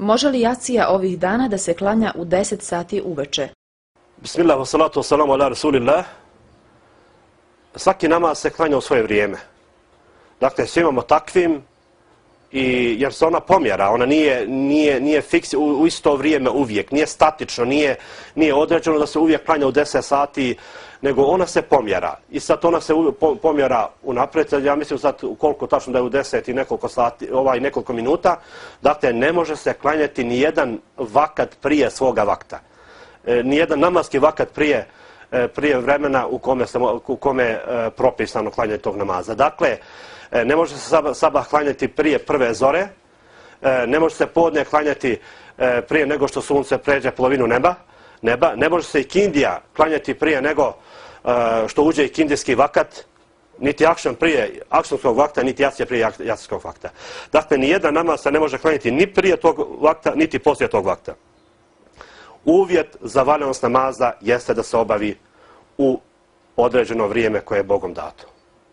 Može li jacija ovih dana da se klanja u 10 sati uveče? Bismillah, wa salatu wa ala rasulillah. Svaki namaz se klanja u svoje vrijeme. Dakle, svi imamo takvim, i, jer se ona pomjera, ona nije, nije, nije fiks u, u isto vrijeme uvijek, nije statično, nije, nije određeno da se uvijek klanja u 10 sati, nego ona se pomjera. I sad ona se pomjera u napred, ja mislim sad koliko tačno da je u 10 i nekoliko, sati, ovaj, nekoliko minuta, dakle ne može se klanjati ni jedan vakat prije svoga vakta. E, ni jedan namaski vakat prije, E, prije vremena u kome, se, u kome je propisano klanjanje tog namaza. Dakle, e, ne može se sabah klanjati prije prve zore, e, ne može se podne klanjati prije nego što sunce pređe polovinu neba, neba. ne može se i kindija klanjati prije nego što uđe i kindijski vakat, niti akšan prije akšanskog vakta, niti jacija prije jacijskog vakta. Dakle, ni jedna namaz se ne može klanjati ni prije tog vakta, niti poslije tog vakta. Uvjet za valjanost namaza jeste da se obavi u određeno vrijeme koje je Bogom dato.